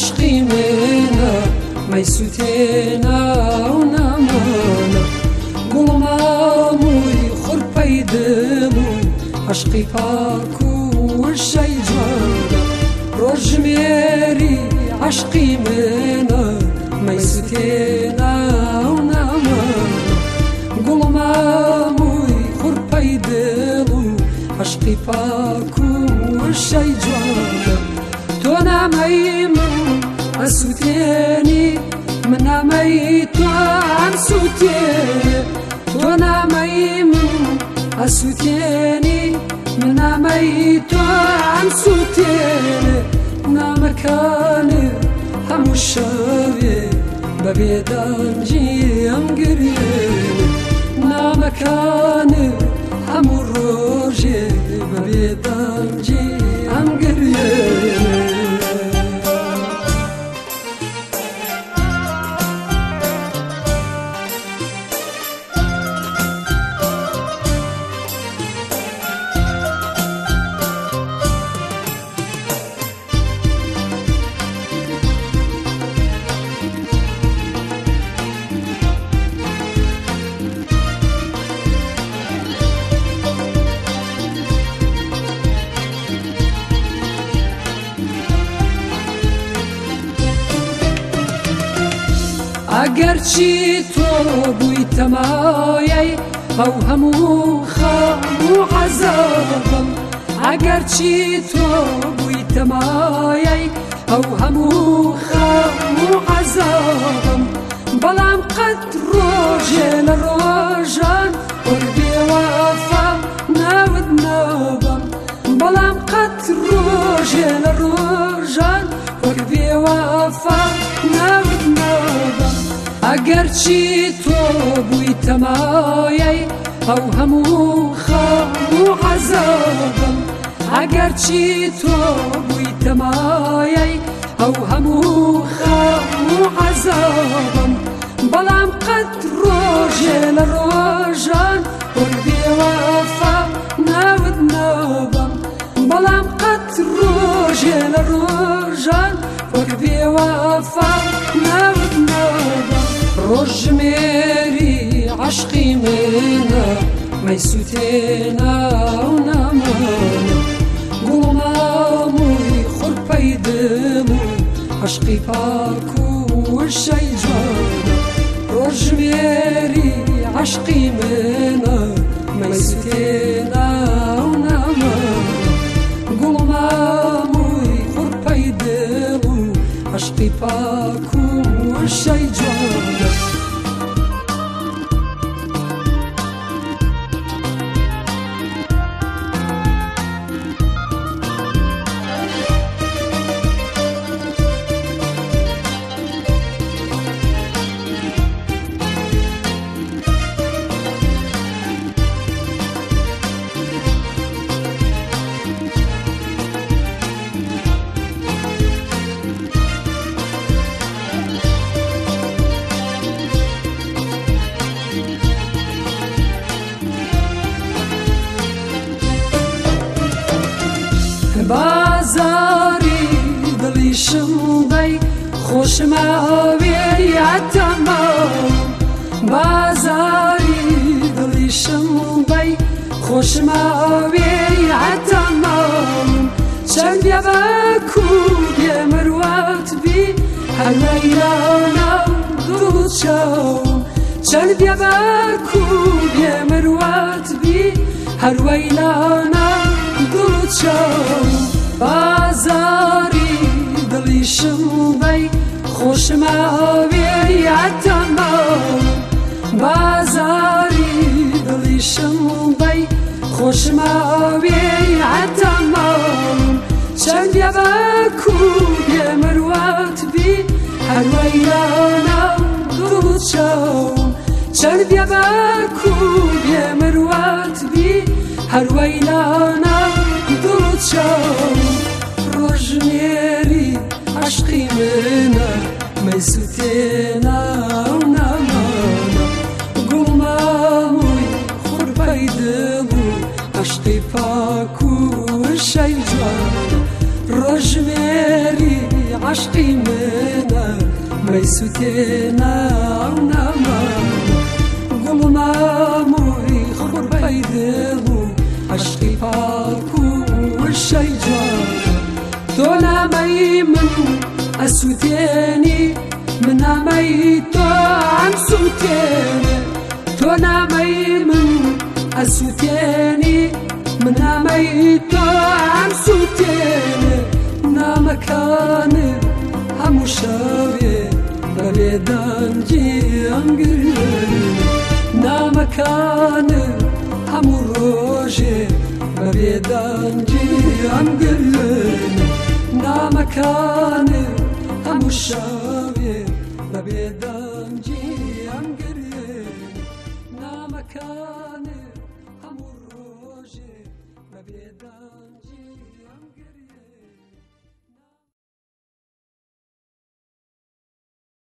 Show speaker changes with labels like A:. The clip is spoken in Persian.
A: عشقی منە مەیسووتێنا و نامانە گوڵمامووی خوڕپەی دڵوی عشقی پاک و وشەی جوانە. ڕۆژمێری عشقی منە مەیسووتێنا و نامانە گوڵمامووی خوڕپەی دڵ و عشقی پاک و وشەی جوانە تۆ نامەی من ئەسووتێنی من نامەی توان سووتێنێ تۆ نامەی من ئەسووتێنی من نامەی توان سووتێنێ نامەکانێ هەموو شەوێ بە بێدانجی ئەم ئەگەرچی تۆ بووی تەمایەی ئەو هەموو خەم و حەزەبم ئەگەرچی تۆ بووی تەمایەی ئەو هەموو خەم و حەزەبم بەڵام قەت ڕۆژێ لە ڕۆژان وەربێوەفا ناوت نەبم بەڵام قەت ڕۆژێ لە ڕۆژان وەربێوەفا ناوت نەبم ئەگەرچی تۆ بووی تەمایەی ئەو هەموو خەم و حەزەبم ئەگەرچی تۆ بووی تەمایەی ئەو هەموو خەم و حەزەبم بەڵام قەت ڕۆژێ لە ڕۆژان وەربێوەفا ناوت نەبم بەڵام قەت ڕۆژێ لە ڕۆژان وەربێوەفا ناوت نەبم روج ميري عشقي منا ما يسوتينا ونامانا قومامي خربي دمو عشقي باركو والشي جانا. روج ميري عشقي منا ما يسوتينا ونامانا قومامي خربي دمو عشقي باركو بازاری دڵیشم دەی خۆشمەوێریتەمە بازاری دڵیشم بەی خۆشمەوێریتەمە چەندە بە کوێ مروات بی هەلەیرانە دوچە چەندە بە کوێ مروات بی هەروەیلانە چاو بازاری دڵیشم بی خۆشمەوێریتەمە بازاری دڵیشم بی خۆشمەوێریتەمە چەندە بە کوێ مروات بی هەروەیانە دوو چاو چەندە بە کوێ مروات بی هەروەیلانە دووچەو ڕۆژنێری عشقی منە مەسووتێنا و نامانە گوڵمامووی خوڕپەی دڵبوو عشقی پاک و شەی جوانە ڕۆژمێری عشقی منە مەیسوتێنە نەما گوڵمامووی خوڕبەی دڵ و عشقی پاک مي منو السوتيني منا مي تو عم سوتيني تونا مي منو السوتيني منا مي تو عم سوتيني نا مكاني هم شابي ببيدان جي انقرني نا مكاني هم روجي ببيدان جي انقرني مەکانێ هەموو شاوێ بەبێدا